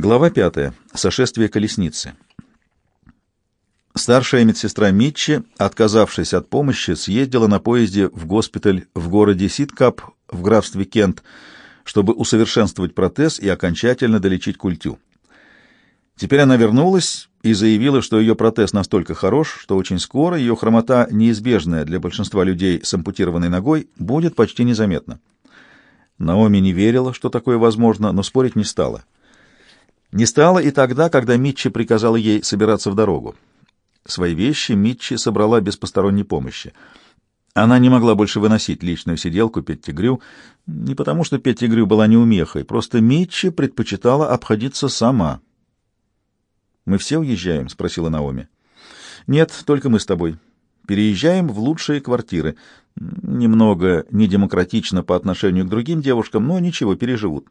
Глава пятая. Сошествие колесницы. Старшая медсестра Митчи, отказавшись от помощи, съездила на поезде в госпиталь в городе Ситкап в графстве Кент, чтобы усовершенствовать протез и окончательно долечить культю. Теперь она вернулась и заявила, что ее протез настолько хорош, что очень скоро ее хромота, неизбежная для большинства людей с ампутированной ногой, будет почти незаметна. Наоми не верила, что такое возможно, но спорить не стала. Не стало и тогда, когда Митчи приказала ей собираться в дорогу. Свои вещи Митчи собрала без посторонней помощи. Она не могла больше выносить личную сиделку Петтигрю, не потому что Петтигрю была неумехой, просто Митчи предпочитала обходиться сама. «Мы все уезжаем?» — спросила Наоми. «Нет, только мы с тобой. Переезжаем в лучшие квартиры. Немного недемократично по отношению к другим девушкам, но ничего, переживут».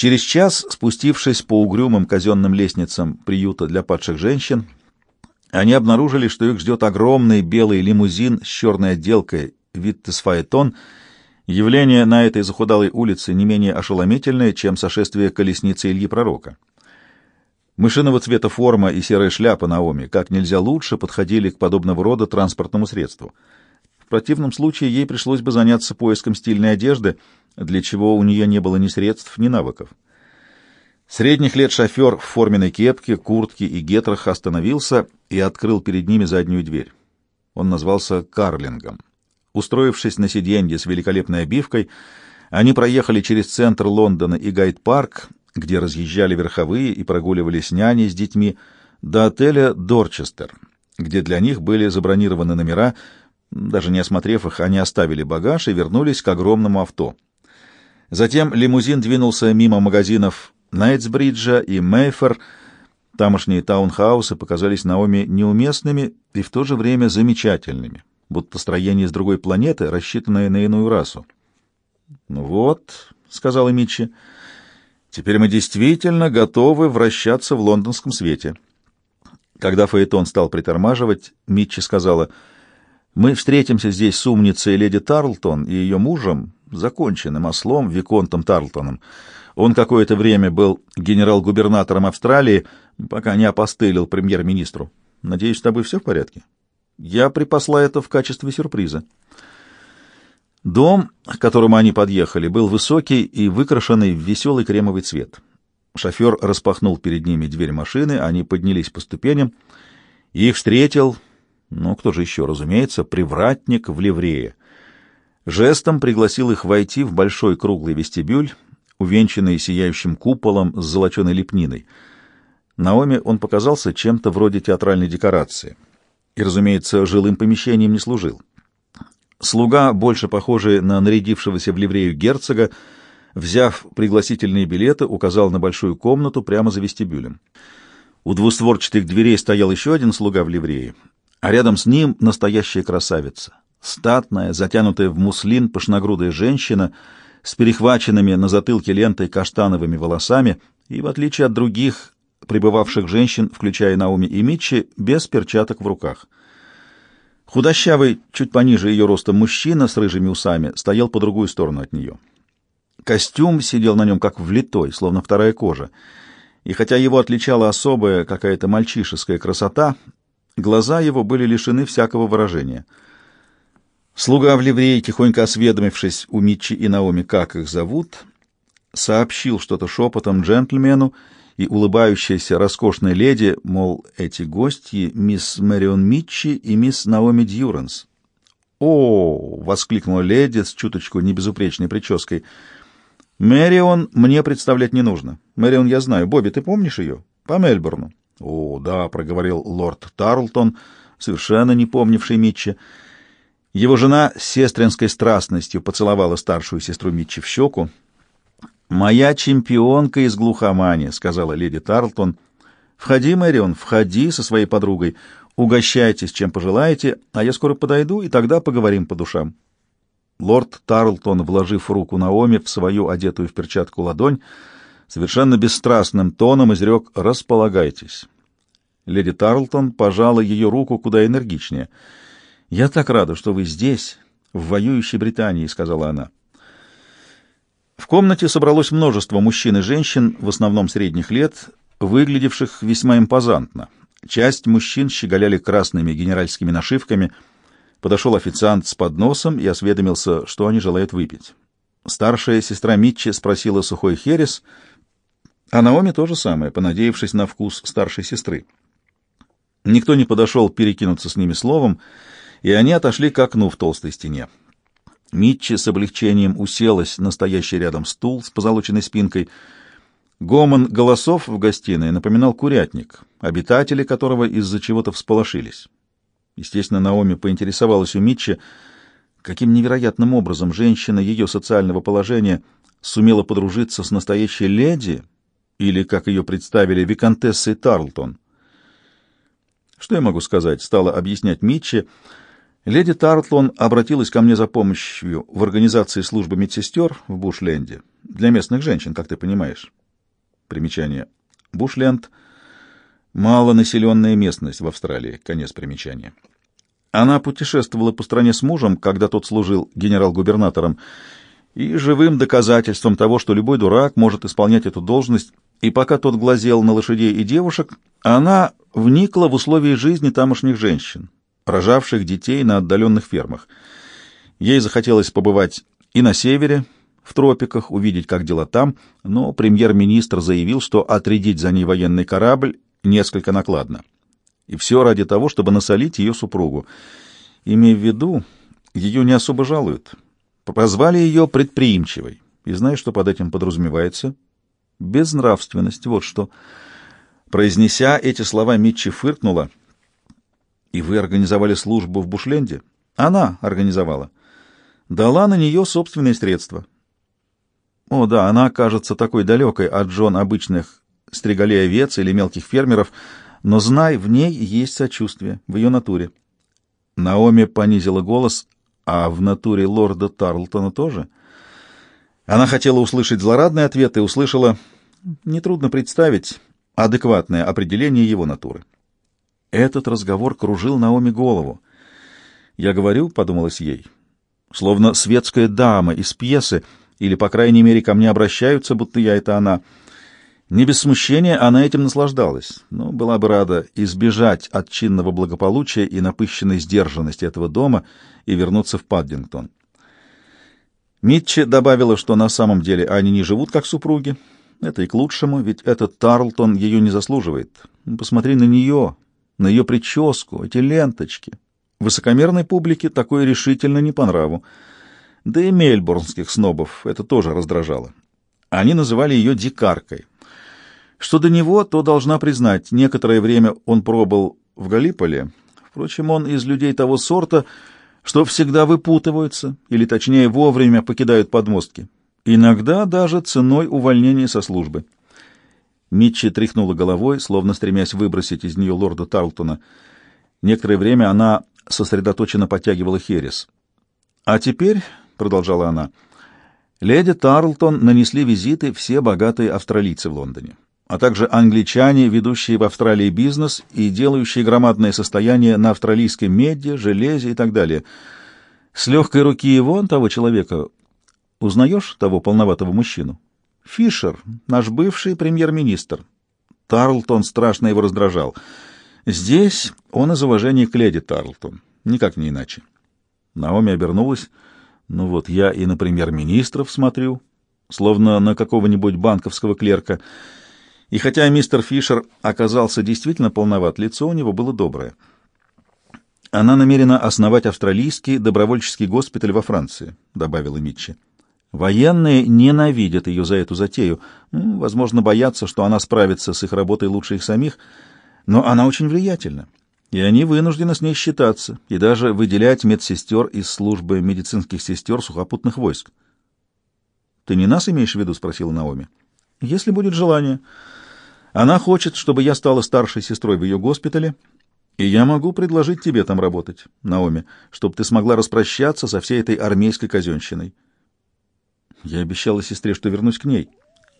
Через час, спустившись по угрюмым казенным лестницам приюта для падших женщин, они обнаружили, что их ждет огромный белый лимузин с черной отделкой Виттесфаэтон, явление на этой захудалой улице не менее ошеломительное, чем сошествие колесницы Ильи Пророка. Мышиного цвета форма и серая шляпа Наоми как нельзя лучше подходили к подобного рода транспортному средству. В противном случае ей пришлось бы заняться поиском стильной одежды — для чего у нее не было ни средств, ни навыков. Средних лет шофер в форменной кепке, куртке и гетрах остановился и открыл перед ними заднюю дверь. Он назвался Карлингом. Устроившись на сиденье с великолепной обивкой, они проехали через центр Лондона и Гайд-парк, где разъезжали верховые и прогуливались няни с детьми, до отеля «Дорчестер», где для них были забронированы номера. Даже не осмотрев их, они оставили багаж и вернулись к огромному авто — Затем лимузин двинулся мимо магазинов Найтсбриджа и Мейфер. Тамошние таунхаусы показались Наоми неуместными и в то же время замечательными, будто строение с другой планеты, рассчитанное на иную расу. «Ну вот», — сказала Митчи, — «теперь мы действительно готовы вращаться в лондонском свете». Когда Фаэтон стал притормаживать, Митчи сказала, «Мы встретимся здесь с умницей леди Тарлтон и ее мужем законченным ослом Виконтом Тарлтоном. Он какое-то время был генерал-губернатором Австралии, пока не опостылил премьер-министру. Надеюсь, с тобой все в порядке? Я припасла это в качестве сюрприза. Дом, к которому они подъехали, был высокий и выкрашенный в веселый кремовый цвет. Шофер распахнул перед ними дверь машины, они поднялись по ступеням, и их встретил, ну, кто же еще, разумеется, привратник в ливрее. Жестом пригласил их войти в большой круглый вестибюль, увенчанный сияющим куполом с золоченой лепниной. Наоми он показался чем-то вроде театральной декорации. И, разумеется, жилым помещением не служил. Слуга, больше похожий на нарядившегося в ливрею герцога, взяв пригласительные билеты, указал на большую комнату прямо за вестибюлем. У двустворчатых дверей стоял еще один слуга в ливрее, а рядом с ним настоящая красавица, Статная, затянутая в муслин, пышногрудая женщина с перехваченными на затылке лентой каштановыми волосами и, в отличие от других пребывавших женщин, включая Науми и Митчи, без перчаток в руках. Худощавый, чуть пониже ее роста мужчина с рыжими усами стоял по другую сторону от нее. Костюм сидел на нем как влитой, словно вторая кожа, и хотя его отличала особая какая-то мальчишеская красота, глаза его были лишены всякого выражения — Слуга в ливрее, тихонько осведомившись у Митчи и Наоми, как их зовут, сообщил что-то шепотом джентльмену и улыбающейся роскошной леди, мол, эти гости — мисс Мэрион Митчи и мисс Наоми Дьюранс. «О!» — воскликнула леди с чуточку небезупречной прической. «Мэрион мне представлять не нужно. Мэрион я знаю. Бобби, ты помнишь ее? По Мельбурну». «О, да», — проговорил лорд Тарлтон, совершенно не помнивший Митчи. Его жена с сестринской страстностью поцеловала старшую сестру Митчи в щеку. «Моя чемпионка из глухомани», — сказала леди Тарлтон. «Входи, Мэрион, входи со своей подругой. Угощайтесь, чем пожелаете, а я скоро подойду, и тогда поговорим по душам». Лорд Тарлтон, вложив руку Наоми в свою одетую в перчатку ладонь, совершенно бесстрастным тоном изрек «Располагайтесь». Леди Тарлтон пожала ее руку куда энергичнее — «Я так рада, что вы здесь, в воюющей Британии», — сказала она. В комнате собралось множество мужчин и женщин, в основном средних лет, выглядевших весьма импозантно. Часть мужчин щеголяли красными генеральскими нашивками. Подошел официант с подносом и осведомился, что они желают выпить. Старшая сестра Митчи спросила сухой херес, а Наоми то же самое, понадеявшись на вкус старшей сестры. Никто не подошел перекинуться с ними словом, и они отошли к окну в толстой стене. Митчи с облегчением уселась на стоящий рядом стул с позолоченной спинкой. Гомон голосов в гостиной напоминал курятник, обитатели которого из-за чего-то всполошились. Естественно, Наоми поинтересовалась у Митчи, каким невероятным образом женщина ее социального положения сумела подружиться с настоящей леди, или, как ее представили, виконтессой Тарлтон. Что я могу сказать, стала объяснять Митчи, — Леди Тартлон обратилась ко мне за помощью в организации службы медсестер в Бушленде для местных женщин, как ты понимаешь. Примечание. Бушленд — малонаселенная местность в Австралии. Конец примечания. Она путешествовала по стране с мужем, когда тот служил генерал-губернатором, и живым доказательством того, что любой дурак может исполнять эту должность, и пока тот глазел на лошадей и девушек, она вникла в условия жизни тамошних женщин, рожавших детей на отдаленных фермах. Ей захотелось побывать и на севере, в тропиках, увидеть, как дела там, но премьер-министр заявил, что отрядить за ней военный корабль несколько накладно. И все ради того, чтобы насолить ее супругу. Имея в виду, ее не особо жалуют. Прозвали ее предприимчивой. И знаешь, что под этим подразумевается? Безнравственность, вот что. Произнеся эти слова, Митчи фыркнула — и вы организовали службу в Бушленде? Она организовала. Дала на нее собственные средства. О, да, она кажется такой далекой от Джон обычных стригалей овец или мелких фермеров, но знай, в ней есть сочувствие, в ее натуре. Наоми понизила голос, а в натуре лорда Тарлтона тоже. Она хотела услышать злорадный ответ и услышала, нетрудно представить, адекватное определение его натуры. Этот разговор кружил Наоми голову. «Я говорю», — подумалось ей, — «словно светская дама из пьесы, или, по крайней мере, ко мне обращаются, будто я — это она». Не без смущения она этим наслаждалась, но была бы рада избежать от чинного благополучия и напыщенной сдержанности этого дома и вернуться в Паддингтон. Митчи добавила, что на самом деле они не живут как супруги. Это и к лучшему, ведь этот Тарлтон ее не заслуживает. Посмотри на нее, на ее прическу, эти ленточки. Высокомерной публике такое решительно не по нраву. Да и мельбурнских снобов это тоже раздражало. Они называли ее дикаркой. Что до него, то должна признать, некоторое время он пробыл в Галиполе. Впрочем, он из людей того сорта, что всегда выпутываются, или точнее вовремя покидают подмостки. Иногда даже ценой увольнения со службы. Митчи тряхнула головой, словно стремясь выбросить из нее лорда Тарлтона. Некоторое время она сосредоточенно подтягивала херес. «А теперь», — продолжала она, — «леди Тарлтон нанесли визиты все богатые австралийцы в Лондоне, а также англичане, ведущие в Австралии бизнес и делающие громадное состояние на австралийской меди, железе и так далее. С легкой руки вон того человека узнаешь, того полноватого мужчину?» Фишер, наш бывший премьер-министр. Тарлтон страшно его раздражал. Здесь он из уважения к леди Тарлтон, никак не иначе. Наоми обернулась. Ну вот я и на премьер-министров смотрю, словно на какого-нибудь банковского клерка. И хотя мистер Фишер оказался действительно полноват, лицо у него было доброе. Она намерена основать австралийский добровольческий госпиталь во Франции, добавила Митчи. Военные ненавидят ее за эту затею, ну, возможно, боятся, что она справится с их работой лучше их самих, но она очень влиятельна, и они вынуждены с ней считаться и даже выделять медсестер из службы медицинских сестер сухопутных войск. «Ты не нас имеешь в виду?» — спросила Наоми. «Если будет желание. Она хочет, чтобы я стала старшей сестрой в ее госпитале, и я могу предложить тебе там работать, Наоми, чтобы ты смогла распрощаться со всей этой армейской казенщиной». Я обещала сестре, что вернусь к ней.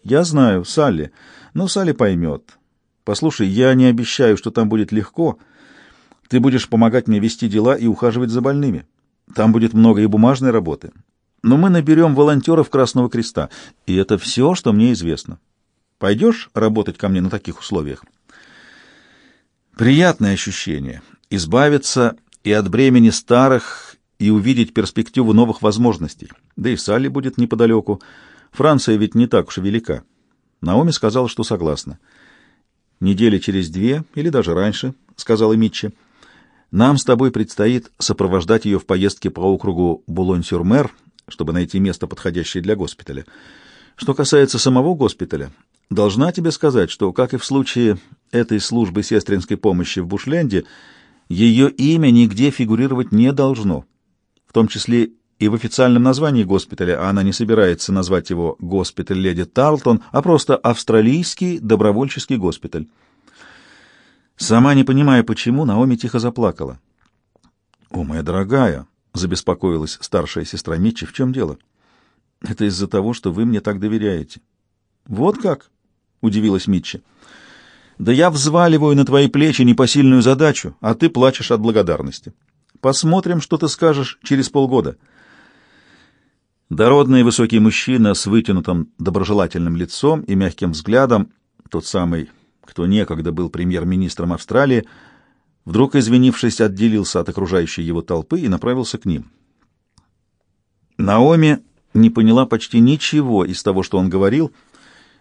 Я знаю, Салли. Но Салли поймет. Послушай, я не обещаю, что там будет легко. Ты будешь помогать мне вести дела и ухаживать за больными. Там будет много и бумажной работы. но мы наберем волонтеров Красного Креста, и это все, что мне известно. Пойдешь работать ко мне на таких условиях? Приятное ощущение — избавиться и от бремени старых, и увидеть перспективу новых возможностей. Да и Салли будет неподалеку. Франция ведь не так уж и велика. Наоми сказала, что согласна. «Недели через две, или даже раньше», — сказала Митчи, — «нам с тобой предстоит сопровождать ее в поездке по округу Булонь-сюр-Мер, чтобы найти место, подходящее для госпиталя. Что касается самого госпиталя, должна тебе сказать, что, как и в случае этой службы сестринской помощи в Бушленде, ее имя нигде фигурировать не должно, в том числе и в официальном названии госпиталя, а она не собирается назвать его «Госпиталь леди Тарлтон», а просто «Австралийский добровольческий госпиталь». Сама не понимая, почему, Наоми тихо заплакала. «О, моя дорогая!» — забеспокоилась старшая сестра Митчи. «В чем дело?» «Это из-за того, что вы мне так доверяете». «Вот как?» — удивилась Митчи. «Да я взваливаю на твои плечи непосильную задачу, а ты плачешь от благодарности. Посмотрим, что ты скажешь через полгода». Дородный высокий мужчина с вытянутым доброжелательным лицом и мягким взглядом, тот самый, кто некогда был премьер-министром Австралии, вдруг, извинившись, отделился от окружающей его толпы и направился к ним. Наоми не поняла почти ничего из того, что он говорил.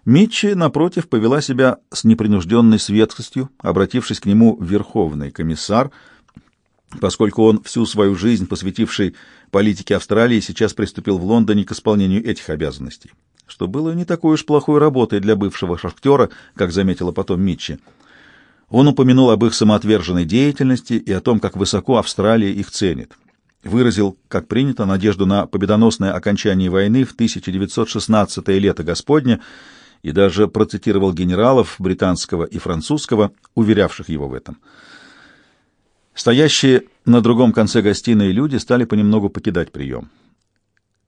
Митчи, напротив, повела себя с непринужденной светскостью, обратившись к нему верховный комиссар — поскольку он всю свою жизнь, посвятивший политике Австралии, сейчас приступил в Лондоне к исполнению этих обязанностей, что было не такой уж плохой работой для бывшего шахтера, как заметила потом Митчи. Он упомянул об их самоотверженной деятельности и о том, как высоко Австралия их ценит. Выразил, как принято, надежду на победоносное окончание войны в 1916 лето Господня и даже процитировал генералов британского и французского, уверявших его в этом. Стоящие на другом конце гостиной люди стали понемногу покидать прием.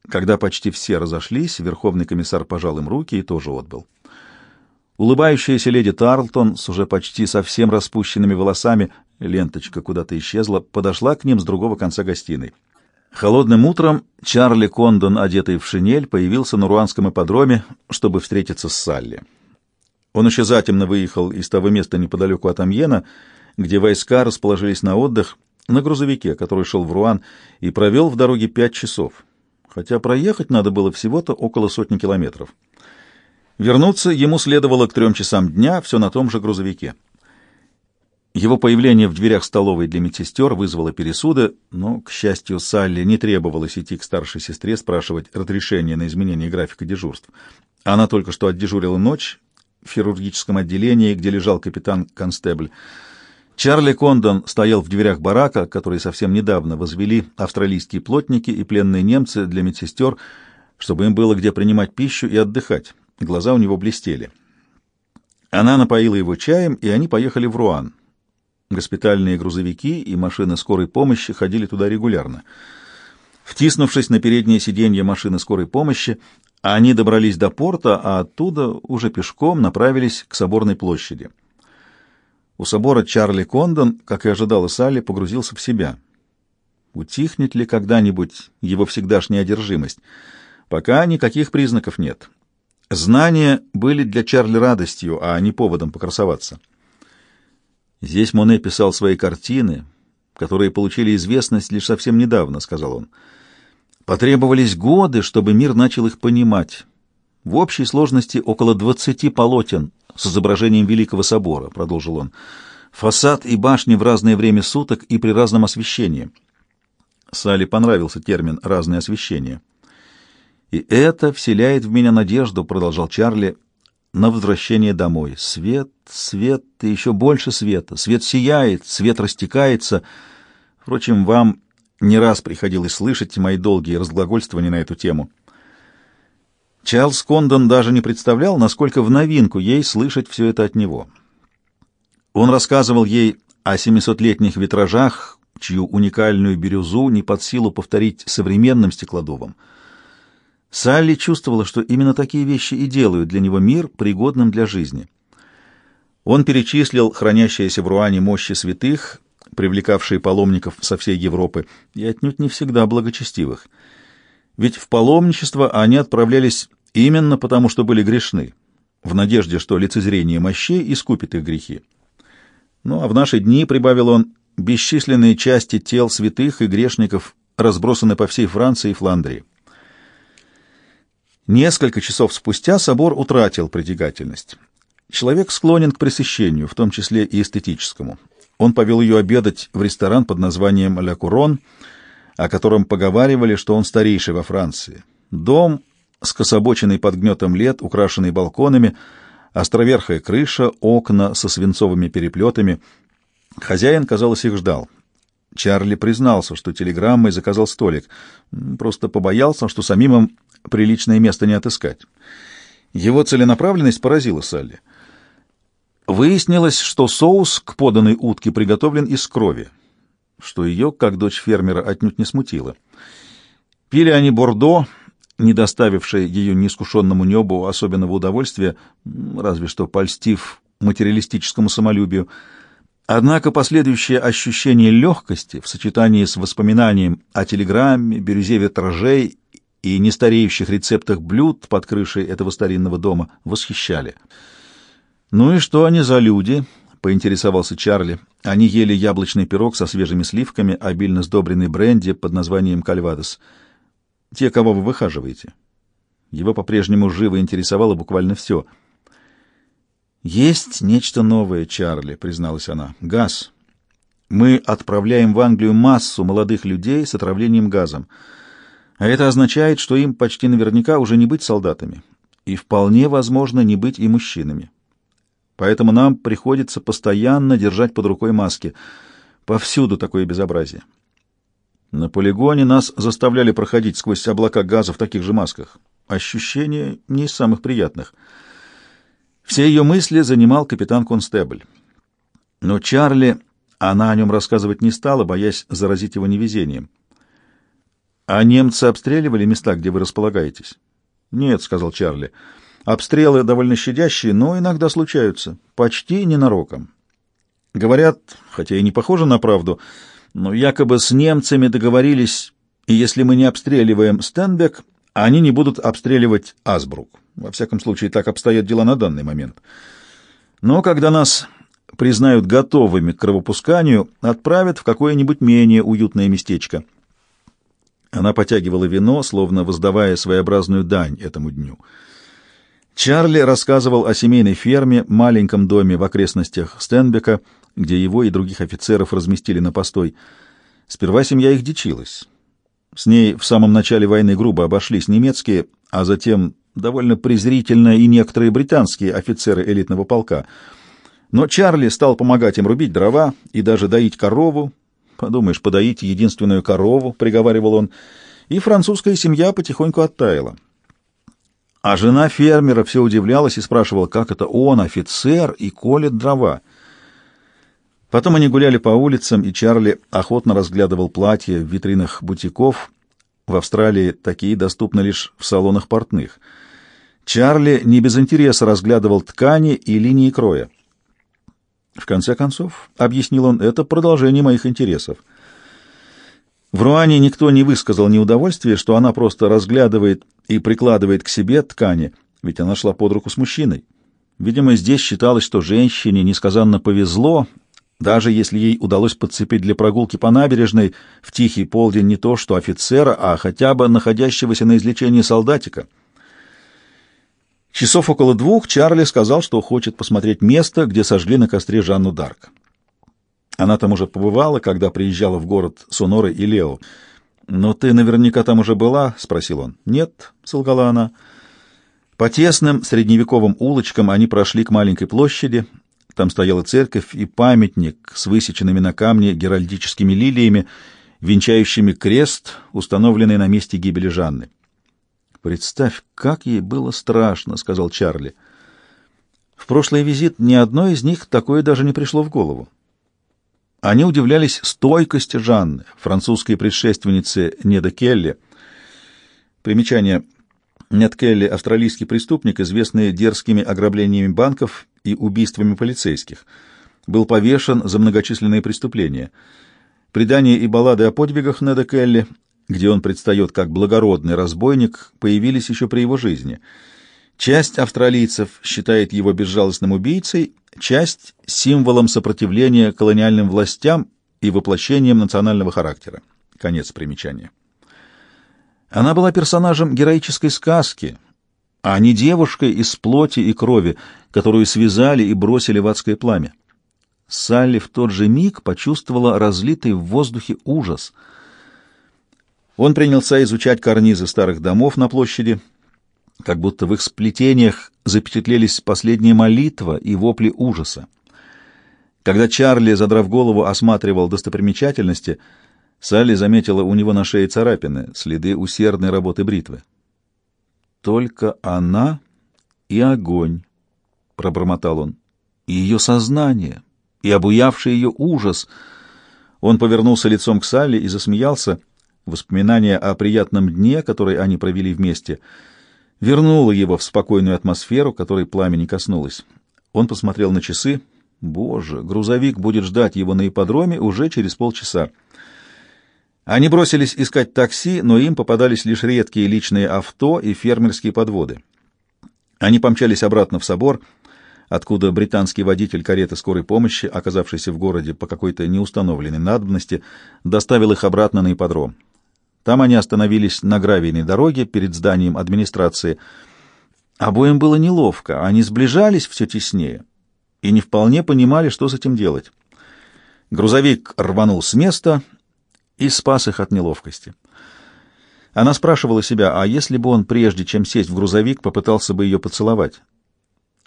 Когда почти все разошлись, верховный комиссар пожал им руки и тоже отбыл. Улыбающаяся леди Тарлтон с уже почти совсем распущенными волосами, ленточка куда-то исчезла, подошла к ним с другого конца гостиной. Холодным утром Чарли Кондон, одетый в шинель, появился на руанском ипподроме, чтобы встретиться с Салли. Он еще затемно выехал из того места неподалеку от Амьена, где войска расположились на отдых, на грузовике, который шел в Руан, и провел в дороге пять часов, хотя проехать надо было всего-то около сотни километров. Вернуться ему следовало к трем часам дня, все на том же грузовике. Его появление в дверях столовой для медсестер вызвало пересуды, но, к счастью, Салли не требовалось идти к старшей сестре спрашивать разрешение на изменение графика дежурств. Она только что отдежурила ночь в хирургическом отделении, где лежал капитан Констебль. Чарли Кондон стоял в дверях барака, который совсем недавно возвели австралийские плотники и пленные немцы для медсестер, чтобы им было где принимать пищу и отдыхать. Глаза у него блестели. Она напоила его чаем, и они поехали в Руан. Госпитальные грузовики и машины скорой помощи ходили туда регулярно. Втиснувшись на переднее сиденье машины скорой помощи, они добрались до порта, а оттуда уже пешком направились к Соборной площади. У собора Чарли Кондон, как и ожидала Салли, погрузился в себя. Утихнет ли когда-нибудь его всегдашняя одержимость? Пока никаких признаков нет. Знания были для Чарли радостью, а не поводом покрасоваться. Здесь Моне писал свои картины, которые получили известность лишь совсем недавно, — сказал он. Потребовались годы, чтобы мир начал их понимать. В общей сложности около двадцати полотен с изображением Великого собора, продолжил он. Фасад и башни в разное время суток и при разном освещении. Салли понравился термин «разное освещение». «И это вселяет в меня надежду», — продолжал Чарли, — «на возвращение домой. Свет, свет и еще больше света. Свет сияет, свет растекается. Впрочем, вам не раз приходилось слышать мои долгие разглагольствования на эту тему». Чарльз Кондон даже не представлял, насколько в новинку ей слышать все это от него. Он рассказывал ей о семисотлетних витражах, чью уникальную бирюзу не под силу повторить современным стеклодувом. Салли чувствовала, что именно такие вещи и делают для него мир пригодным для жизни. Он перечислил хранящиеся в Руане мощи святых, привлекавшие паломников со всей Европы, и отнюдь не всегда благочестивых — Ведь в паломничество они отправлялись именно потому, что были грешны, в надежде, что лицезрение мощей искупит их грехи. Ну а в наши дни, — прибавил он, — бесчисленные части тел святых и грешников разбросаны по всей Франции и Фландрии. Несколько часов спустя собор утратил притягательность. Человек склонен к пресыщению, в том числе и эстетическому. Он повел ее обедать в ресторан под названием «Ля Курон», о котором поговаривали, что он старейший во Франции. Дом, скособоченный под гнетом лет, украшенный балконами, островерхая крыша, окна со свинцовыми переплетами. Хозяин, казалось, их ждал. Чарли признался, что телеграммой заказал столик. Просто побоялся, что самим им приличное место не отыскать. Его целенаправленность поразила Салли. Выяснилось, что соус к поданной утке приготовлен из крови, что ее, как дочь фермера, отнюдь не смутило. Пили они бордо, не доставившее ее неискушенному небу особенного удовольствия, разве что польстив материалистическому самолюбию, Однако последующее ощущение легкости в сочетании с воспоминанием о телеграмме, бирюзе витражей и нестареющих рецептах блюд под крышей этого старинного дома восхищали. «Ну и что они за люди?» — поинтересовался Чарли. Они ели яблочный пирог со свежими сливками, обильно сдобренный бренди под названием «Кальвадос». «Те, кого вы выхаживаете». Его по-прежнему живо интересовало буквально все. «Есть нечто новое, Чарли», — призналась она. «Газ. Мы отправляем в Англию массу молодых людей с отравлением газом. А это означает, что им почти наверняка уже не быть солдатами. И вполне возможно не быть и мужчинами поэтому нам приходится постоянно держать под рукой маски. Повсюду такое безобразие. На полигоне нас заставляли проходить сквозь облака газа в таких же масках. Ощущение не из самых приятных. Все ее мысли занимал капитан Констебль. Но Чарли, она о нем рассказывать не стала, боясь заразить его невезением. «А немцы обстреливали места, где вы располагаетесь?» «Нет», — сказал Чарли, — Обстрелы довольно щадящие, но иногда случаются. Почти ненароком. Говорят, хотя и не похоже на правду, но якобы с немцами договорились, и если мы не обстреливаем Стенбек, они не будут обстреливать Асбрук. Во всяком случае, так обстоят дела на данный момент. Но когда нас признают готовыми к кровопусканию, отправят в какое-нибудь менее уютное местечко. Она потягивала вино, словно воздавая своеобразную дань этому дню — Чарли рассказывал о семейной ферме, маленьком доме в окрестностях Стенбека, где его и других офицеров разместили на постой. Сперва семья их дичилась. С ней в самом начале войны грубо обошлись немецкие, а затем довольно презрительно и некоторые британские офицеры элитного полка. Но Чарли стал помогать им рубить дрова и даже доить корову. Подумаешь, подоить единственную корову, — приговаривал он, — и французская семья потихоньку оттаяла. А жена фермера все удивлялась и спрашивала, как это он, офицер, и колет дрова. Потом они гуляли по улицам, и Чарли охотно разглядывал платья в витринах бутиков. В Австралии такие доступны лишь в салонах портных. Чарли не без интереса разглядывал ткани и линии кроя. В конце концов, объяснил он, это продолжение моих интересов. В Руане никто не высказал неудовольствия, что она просто разглядывает и прикладывает к себе ткани, ведь она шла под руку с мужчиной. Видимо, здесь считалось, что женщине несказанно повезло, даже если ей удалось подцепить для прогулки по набережной в тихий полдень не то что офицера, а хотя бы находящегося на излечении солдатика. Часов около двух Чарли сказал, что хочет посмотреть место, где сожгли на костре Жанну Дарк. Она там уже побывала, когда приезжала в город Сонора и Лео. «Но ты наверняка там уже была?» — спросил он. «Нет», — солгала она. По тесным средневековым улочкам они прошли к маленькой площади. Там стояла церковь и памятник с высеченными на камне геральдическими лилиями, венчающими крест, установленный на месте гибели Жанны. «Представь, как ей было страшно», — сказал Чарли. В прошлый визит ни одной из них такое даже не пришло в голову. Они удивлялись стойкости Жанны, французской предшественницы Неда Келли. Примечание. Нед Келли — австралийский преступник, известный дерзкими ограблениями банков и убийствами полицейских. Был повешен за многочисленные преступления. Предания и баллады о подвигах Неда Келли где он предстает как благородный разбойник, появились еще при его жизни. Часть австралийцев считает его безжалостным убийцей, часть — символом сопротивления колониальным властям и воплощением национального характера. Конец примечания. Она была персонажем героической сказки, а не девушкой из плоти и крови, которую связали и бросили в адское пламя. Салли в тот же миг почувствовала разлитый в воздухе ужас. Он принялся изучать карнизы старых домов на площади, как будто в их сплетениях запечатлелись последняя молитва и вопли ужаса. Когда Чарли, задрав голову, осматривал достопримечательности, Салли заметила у него на шее царапины, следы усердной работы бритвы. «Только она и огонь», — пробормотал он, — «и ее сознание» и обуявший ее ужас. Он повернулся лицом к Салли и засмеялся. Воспоминание о приятном дне, который они провели вместе, вернуло его в спокойную атмосферу, которой пламя не коснулось. Он посмотрел на часы. Боже, грузовик будет ждать его на ипподроме уже через полчаса. Они бросились искать такси, но им попадались лишь редкие личные авто и фермерские подводы. Они помчались обратно в собор — откуда британский водитель кареты скорой помощи, оказавшийся в городе по какой-то неустановленной надобности, доставил их обратно на ипподром. Там они остановились на гравийной дороге перед зданием администрации. Обоим было неловко, они сближались все теснее и не вполне понимали, что с этим делать. Грузовик рванул с места и спас их от неловкости. Она спрашивала себя, а если бы он, прежде чем сесть в грузовик, попытался бы ее поцеловать?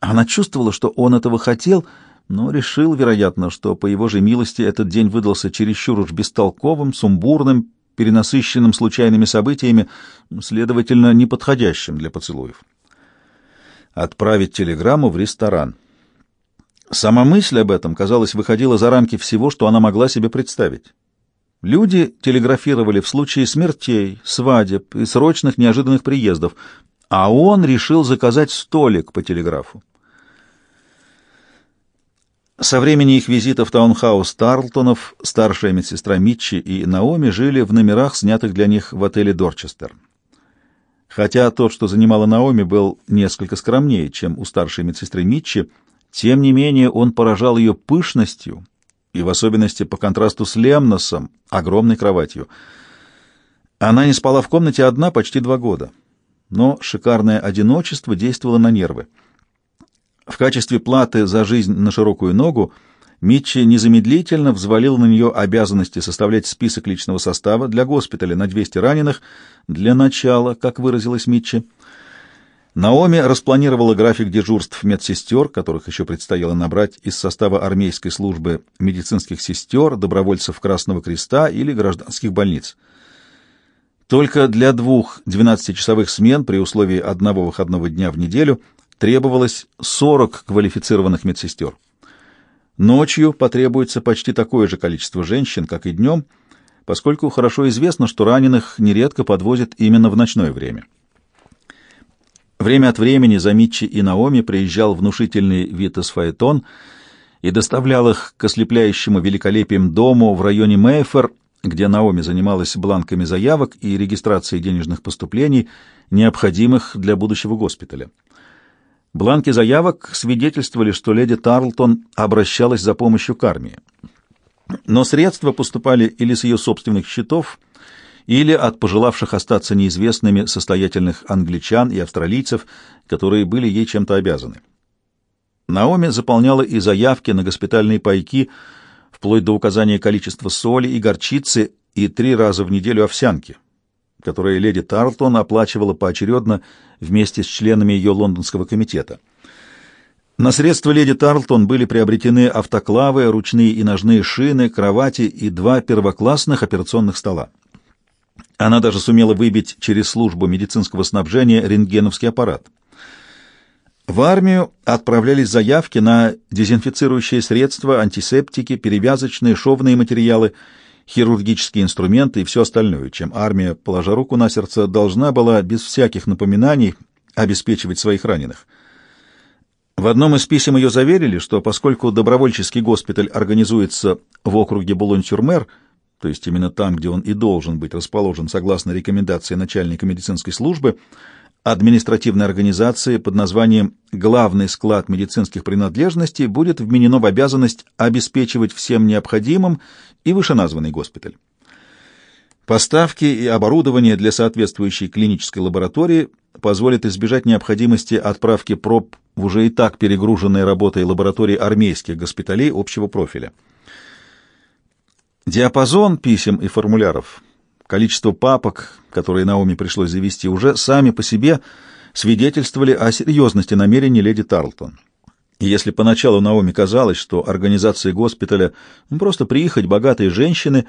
Она чувствовала, что он этого хотел, но решил, вероятно, что по его же милости этот день выдался чересчур уж бестолковым, сумбурным, перенасыщенным случайными событиями, следовательно, неподходящим для поцелуев. Отправить телеграмму в ресторан. Сама мысль об этом, казалось, выходила за рамки всего, что она могла себе представить. Люди телеграфировали в случае смертей, свадеб и срочных неожиданных приездов, а он решил заказать столик по телеграфу. Со времени их визита в таунхаус Тарлтонов старшая медсестра Митчи и Наоми жили в номерах, снятых для них в отеле Дорчестер. Хотя тот, что занимала Наоми, был несколько скромнее, чем у старшей медсестры Митчи, тем не менее он поражал ее пышностью и в особенности по контрасту с Лемносом, огромной кроватью. Она не спала в комнате одна почти два года, но шикарное одиночество действовало на нервы. В качестве платы за жизнь на широкую ногу Митчи незамедлительно взвалил на нее обязанности составлять список личного состава для госпиталя на 200 раненых, для начала, как выразилась Митчи. Наоми распланировала график дежурств медсестер, которых еще предстояло набрать из состава армейской службы медицинских сестер, добровольцев Красного Креста или гражданских больниц. Только для двух 12-часовых смен при условии одного выходного дня в неделю – требовалось 40 квалифицированных медсестер. Ночью потребуется почти такое же количество женщин, как и днем, поскольку хорошо известно, что раненых нередко подвозят именно в ночное время. Время от времени за Митчи и Наоми приезжал внушительный Витас Фаэтон и доставлял их к ослепляющему великолепием дому в районе Мейфер, где Наоми занималась бланками заявок и регистрацией денежных поступлений, необходимых для будущего госпиталя. Бланки заявок свидетельствовали, что леди Тарлтон обращалась за помощью к армии. Но средства поступали или с ее собственных счетов, или от пожелавших остаться неизвестными состоятельных англичан и австралийцев, которые были ей чем-то обязаны. Наоми заполняла и заявки на госпитальные пайки, вплоть до указания количества соли и горчицы и три раза в неделю овсянки, которые леди Тарлтон оплачивала поочередно вместе с членами ее лондонского комитета. На средства леди Тарлтон были приобретены автоклавы, ручные и ножные шины, кровати и два первоклассных операционных стола. Она даже сумела выбить через службу медицинского снабжения рентгеновский аппарат. В армию отправлялись заявки на дезинфицирующие средства, антисептики, перевязочные, шовные материалы – хирургические инструменты и все остальное, чем армия, положа руку на сердце, должна была без всяких напоминаний обеспечивать своих раненых. В одном из писем ее заверили, что поскольку добровольческий госпиталь организуется в округе Булон-Сюрмер, то есть именно там, где он и должен быть расположен согласно рекомендации начальника медицинской службы, административной организации под названием «Главный склад медицинских принадлежностей» будет вменено в обязанность обеспечивать всем необходимым и вышеназванный госпиталь. Поставки и оборудование для соответствующей клинической лаборатории позволят избежать необходимости отправки проб в уже и так перегруженные работой лаборатории армейских госпиталей общего профиля. Диапазон писем и формуляров, количество папок, которые Наоми пришлось завести, уже сами по себе свидетельствовали о серьезности намерений леди Тарлтон. И если поначалу Наоми казалось, что организация госпиталя ну, просто приехать богатые женщины,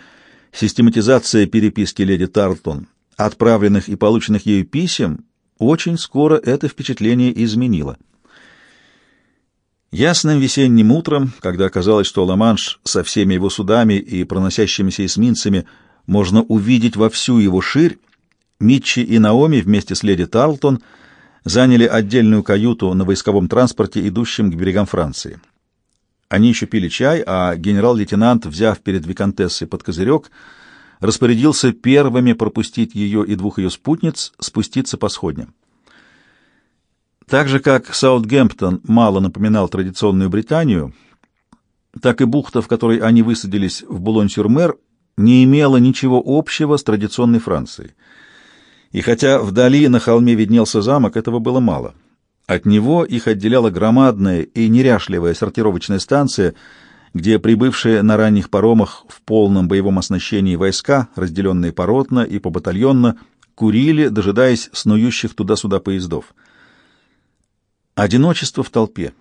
систематизация переписки леди Тарлтон, отправленных и полученных ею писем, очень скоро это впечатление изменило. Ясным весенним утром, когда оказалось, что Ла-Манш со всеми его судами и проносящимися эсминцами можно увидеть во всю его ширь, Митчи и Наоми вместе с леди Тарлтон заняли отдельную каюту на войсковом транспорте, идущем к берегам Франции. Они еще пили чай, а генерал-лейтенант, взяв перед виконтессой под козырек, распорядился первыми пропустить ее и двух ее спутниц спуститься по сходням. Так же, как Саутгемптон мало напоминал традиционную Британию, так и бухта, в которой они высадились в Булонь-сюр-Мер, не имела ничего общего с традиционной Францией. И хотя вдали на холме виднелся замок, этого было мало. От него их отделяла громадная и неряшливая сортировочная станция, где прибывшие на ранних паромах в полном боевом оснащении войска, разделенные поротно и побатальонно, курили, дожидаясь снующих туда-сюда поездов. Одиночество в толпе,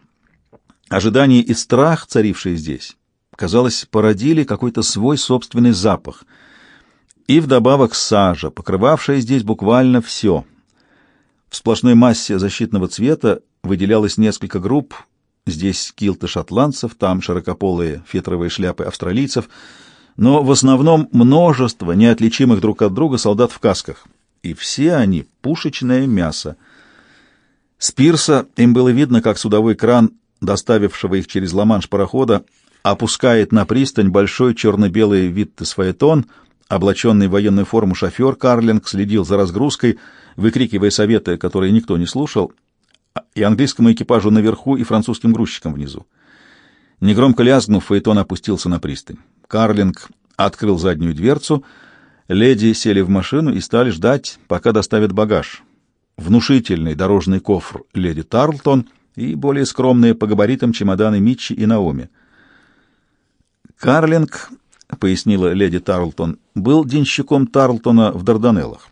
ожидание и страх, царившие здесь, казалось, породили какой-то свой собственный запах. И вдобавок сажа, покрывавшая здесь буквально все. В сплошной массе защитного цвета выделялось несколько групп, здесь килты шотландцев, там широкополые фетровые шляпы австралийцев, но в основном множество неотличимых друг от друга солдат в касках. И все они — пушечное мясо — с пирса им было видно, как судовой кран, доставившего их через Ла-Манш парохода, опускает на пристань большой черно-белый виттес-фаэтон, облаченный в военную форму шофер Карлинг следил за разгрузкой, выкрикивая советы, которые никто не слушал, и английскому экипажу наверху, и французским грузчикам внизу. Негромко лязгнув, фаэтон опустился на пристань. Карлинг открыл заднюю дверцу, леди сели в машину и стали ждать, пока доставят багаж внушительный дорожный кофр леди Тарлтон и более скромные по габаритам чемоданы Митчи и Наоми. «Карлинг», — пояснила леди Тарлтон, — был денщиком Тарлтона в Дарданеллах.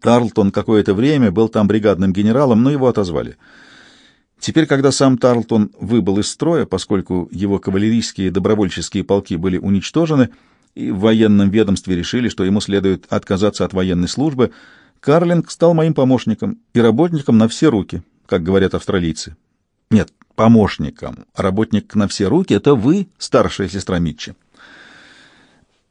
Тарлтон какое-то время был там бригадным генералом, но его отозвали. Теперь, когда сам Тарлтон выбыл из строя, поскольку его кавалерийские добровольческие полки были уничтожены, и в военном ведомстве решили, что ему следует отказаться от военной службы — Карлинг стал моим помощником и работником на все руки, как говорят австралийцы. Нет, помощником. Работник на все руки — это вы, старшая сестра Митчи.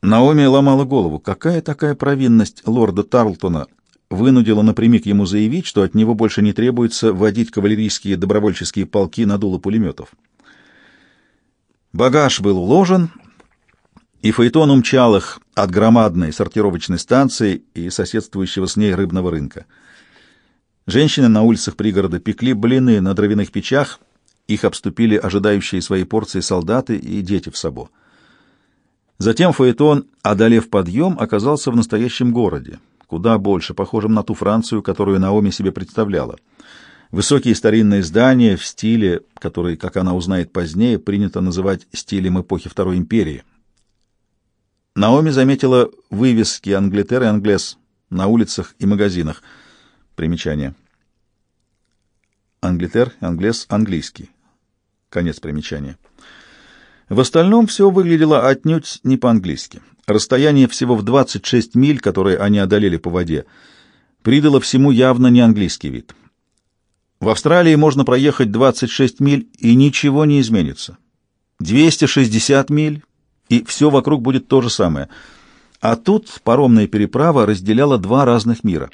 Наоми ломала голову. Какая такая провинность лорда Тарлтона вынудила напрямик ему заявить, что от него больше не требуется водить кавалерийские добровольческие полки на дуло пулеметов? Багаж был уложен, и Фаэтон умчал их от громадной сортировочной станции и соседствующего с ней рыбного рынка. Женщины на улицах пригорода пекли блины на дровяных печах, их обступили ожидающие своей порции солдаты и дети в собо. Затем Фаэтон, одолев подъем, оказался в настоящем городе, куда больше похожем на ту Францию, которую Наоми себе представляла. Высокие старинные здания в стиле, который, как она узнает позднее, принято называть стилем эпохи Второй империи. Наоми заметила вывески «Англитер» и «Англес» на улицах и магазинах. Примечание. «Англитер», «Англес», «Английский». Конец примечания. В остальном все выглядело отнюдь не по-английски. Расстояние всего в 26 миль, которые они одолели по воде, придало всему явно не английский вид. В Австралии можно проехать 26 миль, и ничего не изменится. 260 миль, и все вокруг будет то же самое. А тут паромная переправа разделяла два разных мира.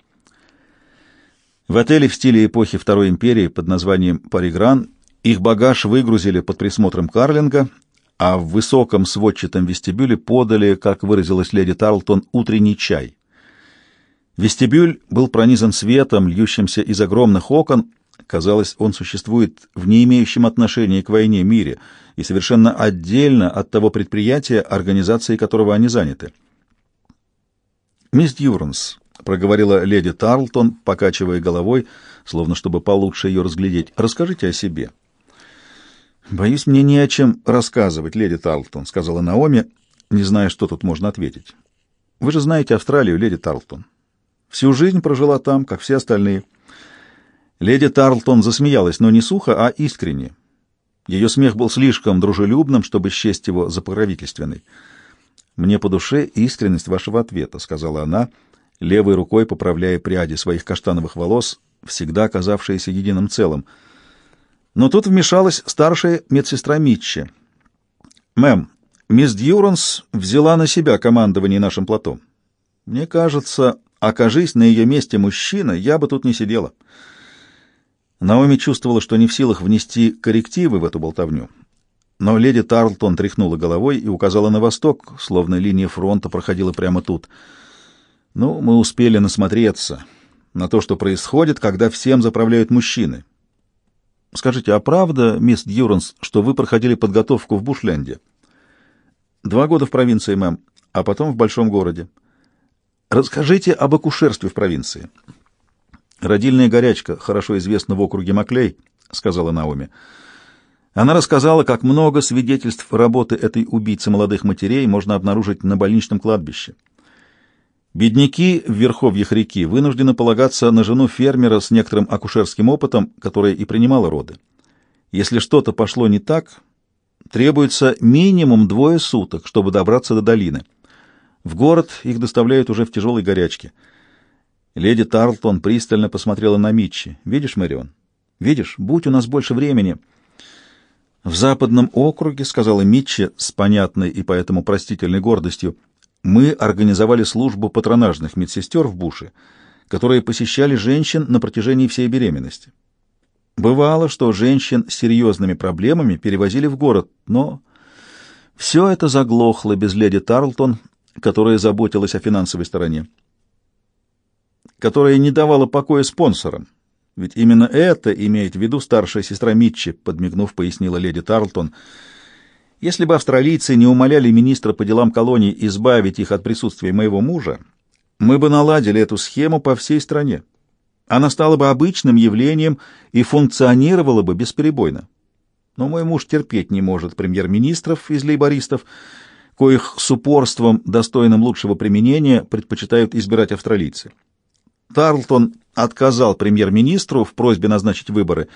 В отеле в стиле эпохи Второй империи под названием «Паригран» их багаж выгрузили под присмотром Карлинга, а в высоком сводчатом вестибюле подали, как выразилась леди Тарлтон, утренний чай. Вестибюль был пронизан светом, льющимся из огромных окон. Казалось, он существует в не имеющем отношения к войне мире и совершенно отдельно от того предприятия, организацией которого они заняты. «Мисс Дьюранс», — проговорила леди Тарлтон, покачивая головой, словно чтобы получше ее разглядеть, — «расскажите о себе». «Боюсь, мне не о чем рассказывать, леди Тарлтон», — сказала Наоми, не зная, что тут можно ответить. «Вы же знаете Австралию, леди Тарлтон. Всю жизнь прожила там, как все остальные». Леди Тарлтон засмеялась, но не сухо, а искренне. Ее смех был слишком дружелюбным, чтобы счесть его за покровительственный. «Мне по душе искренность вашего ответа», — сказала она, левой рукой поправляя пряди своих каштановых волос, всегда казавшиеся единым целым — но тут вмешалась старшая медсестра Митчи. «Мэм, мисс Дьюранс взяла на себя командование нашим плотом. Мне кажется, окажись на ее месте мужчина, я бы тут не сидела». Наоми чувствовала, что не в силах внести коррективы в эту болтовню. Но леди Тарлтон тряхнула головой и указала на восток, словно линия фронта проходила прямо тут. «Ну, мы успели насмотреться на то, что происходит, когда всем заправляют мужчины. Скажите, а правда, мисс Дьюранс, что вы проходили подготовку в Бушленде? Два года в провинции, мэм, а потом в большом городе. Расскажите об акушерстве в провинции. Родильная горячка хорошо известна в округе Маклей, сказала Наоми. Она рассказала, как много свидетельств работы этой убийцы молодых матерей можно обнаружить на больничном кладбище. Бедняки в верховьях реки вынуждены полагаться на жену фермера с некоторым акушерским опытом, которая и принимала роды. Если что-то пошло не так, требуется минимум двое суток, чтобы добраться до долины. В город их доставляют уже в тяжелой горячке. Леди Тарлтон пристально посмотрела на Митчи. «Видишь, Мэрион? Видишь, будь у нас больше времени». «В западном округе», — сказала Митчи с понятной и поэтому простительной гордостью, — мы организовали службу патронажных медсестер в Буше, которые посещали женщин на протяжении всей беременности. Бывало, что женщин с серьезными проблемами перевозили в город, но все это заглохло без леди Тарлтон, которая заботилась о финансовой стороне, которая не давала покоя спонсорам. Ведь именно это имеет в виду старшая сестра Митчи, подмигнув, пояснила леди Тарлтон — если бы австралийцы не умоляли министра по делам колоний избавить их от присутствия моего мужа, мы бы наладили эту схему по всей стране. Она стала бы обычным явлением и функционировала бы бесперебойно. Но мой муж терпеть не может премьер-министров из лейбористов, коих с упорством, достойным лучшего применения, предпочитают избирать австралийцы. Тарлтон отказал премьер-министру в просьбе назначить выборы,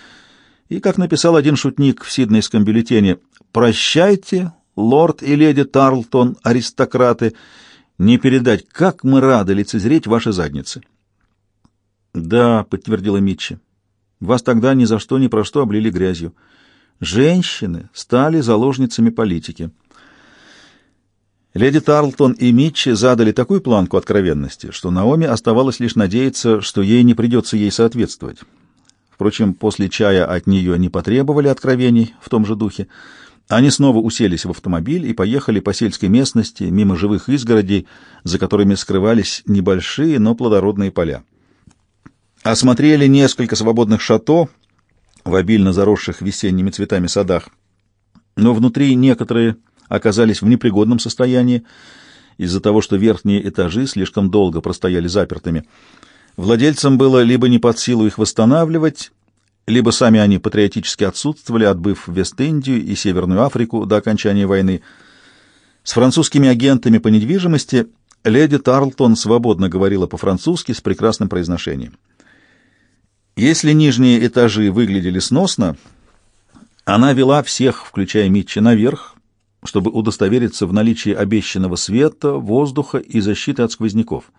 и, как написал один шутник в Сиднейском бюллетене, Прощайте, лорд и леди Тарлтон, аристократы, не передать, как мы рады лицезреть ваши задницы. Да, подтвердила Митчи. Вас тогда ни за что ни про что облили грязью. Женщины стали заложницами политики. Леди Тарлтон и Митчи задали такую планку откровенности, что Наоми оставалось лишь надеяться, что ей не придется ей соответствовать. Впрочем, после чая от нее не потребовали откровений в том же духе. Они снова уселись в автомобиль и поехали по сельской местности, мимо живых изгородей, за которыми скрывались небольшие, но плодородные поля. Осмотрели несколько свободных шато в обильно заросших весенними цветами садах, но внутри некоторые оказались в непригодном состоянии из-за того, что верхние этажи слишком долго простояли запертыми. Владельцам было либо не под силу их восстанавливать, либо сами они патриотически отсутствовали, отбыв в Вест-Индию и Северную Африку до окончания войны. С французскими агентами по недвижимости леди Тарлтон свободно говорила по-французски с прекрасным произношением. Если нижние этажи выглядели сносно, она вела всех, включая Митча, наверх, чтобы удостовериться в наличии обещанного света, воздуха и защиты от сквозняков.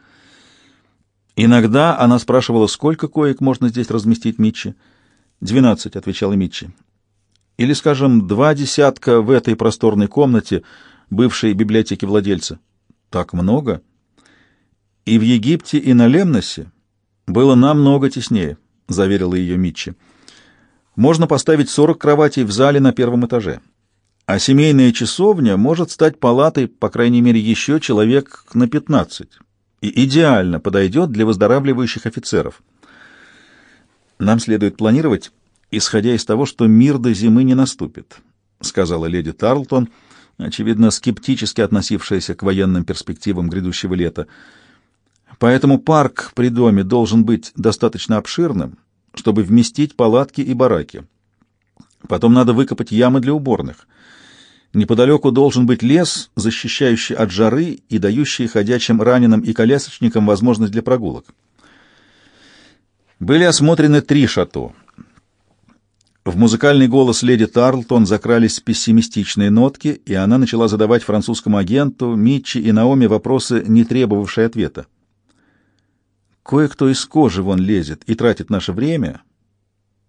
Иногда она спрашивала, сколько коек можно здесь разместить Митчи. «Двенадцать», — отвечала Митчи. «Или, скажем, два десятка в этой просторной комнате бывшей библиотеки владельца». «Так много?» «И в Египте, и на Лемносе было намного теснее», — заверила ее Митчи. «Можно поставить сорок кроватей в зале на первом этаже. а семейная часовня может стать палатой, по крайней мере, еще человек на 15, и идеально подойдет для выздоравливающих офицеров. Нам следует планировать, исходя из того, что мир до зимы не наступит, сказала леди Тарлтон, очевидно, скептически относившаяся к военным перспективам грядущего лета. Поэтому парк при доме должен быть достаточно обширным, чтобы вместить палатки и бараки. Потом надо выкопать ямы для уборных. Неподалеку должен быть лес, защищающий от жары и дающий ходячим раненым и колясочникам возможность для прогулок. Были осмотрены три шато. В музыкальный голос леди Тарлтон закрались пессимистичные нотки, и она начала задавать французскому агенту, Митчи и Наоми вопросы, не требовавшие ответа. Кое-кто из кожи вон лезет и тратит наше время,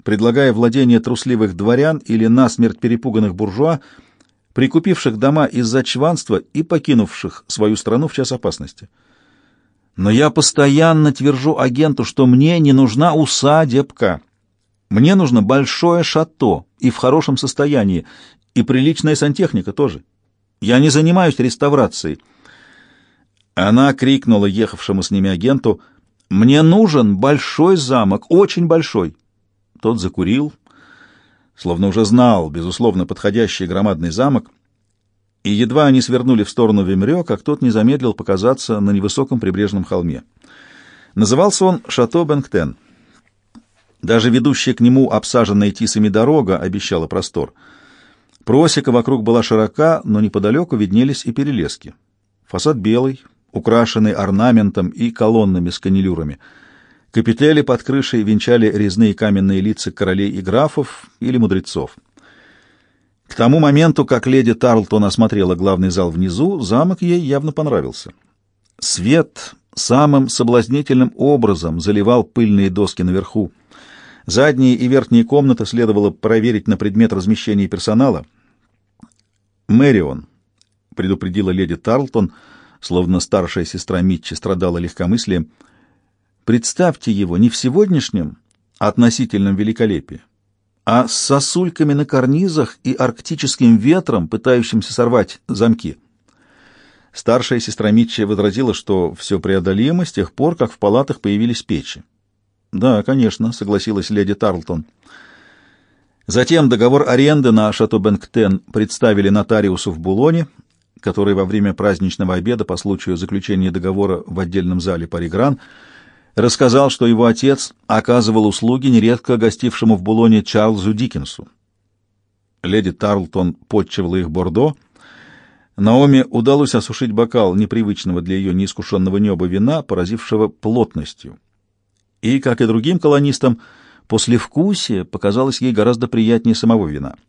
предлагая владение трусливых дворян или насмерть перепуганных буржуа, прикупивших дома из-за чванства и покинувших свою страну в час опасности. Но я постоянно твержу агенту, что мне не нужна усадебка. Мне нужно большое шато и в хорошем состоянии, и приличная сантехника тоже. Я не занимаюсь реставрацией. Она крикнула ехавшему с ними агенту — мне нужен большой замок, очень большой. Тот закурил, словно уже знал, безусловно, подходящий громадный замок, и едва они свернули в сторону Вимрё, как тот не замедлил показаться на невысоком прибрежном холме. Назывался он Шато Бенктен. Даже ведущая к нему обсаженная тисами дорога обещала простор. Просека вокруг была широка, но неподалеку виднелись и перелески. Фасад белый, украшенный орнаментом и колоннами с канилюрами. Капители под крышей венчали резные каменные лица королей и графов или мудрецов. К тому моменту, как леди Тарлтон осмотрела главный зал внизу, замок ей явно понравился. Свет самым соблазнительным образом заливал пыльные доски наверху. Задние и верхние комнаты следовало проверить на предмет размещения персонала. «Мэрион», — предупредила леди Тарлтон, — словно старшая сестра Митчи страдала легкомыслием. Представьте его не в сегодняшнем относительном великолепии, а с сосульками на карнизах и арктическим ветром, пытающимся сорвать замки. Старшая сестра Митчи возразила, что все преодолимо с тех пор, как в палатах появились печи. «Да, конечно», — согласилась леди Тарлтон. Затем договор аренды на Шато Бенктен представили нотариусу в Булоне, который во время праздничного обеда по случаю заключения договора в отдельном зале Паригран рассказал, что его отец оказывал услуги нередко гостившему в Булоне Чарльзу Диккенсу. Леди Тарлтон подчевала их Бордо. Наоми удалось осушить бокал непривычного для ее неискушенного неба вина, поразившего плотностью. И, как и другим колонистам, послевкусие показалось ей гораздо приятнее самого вина —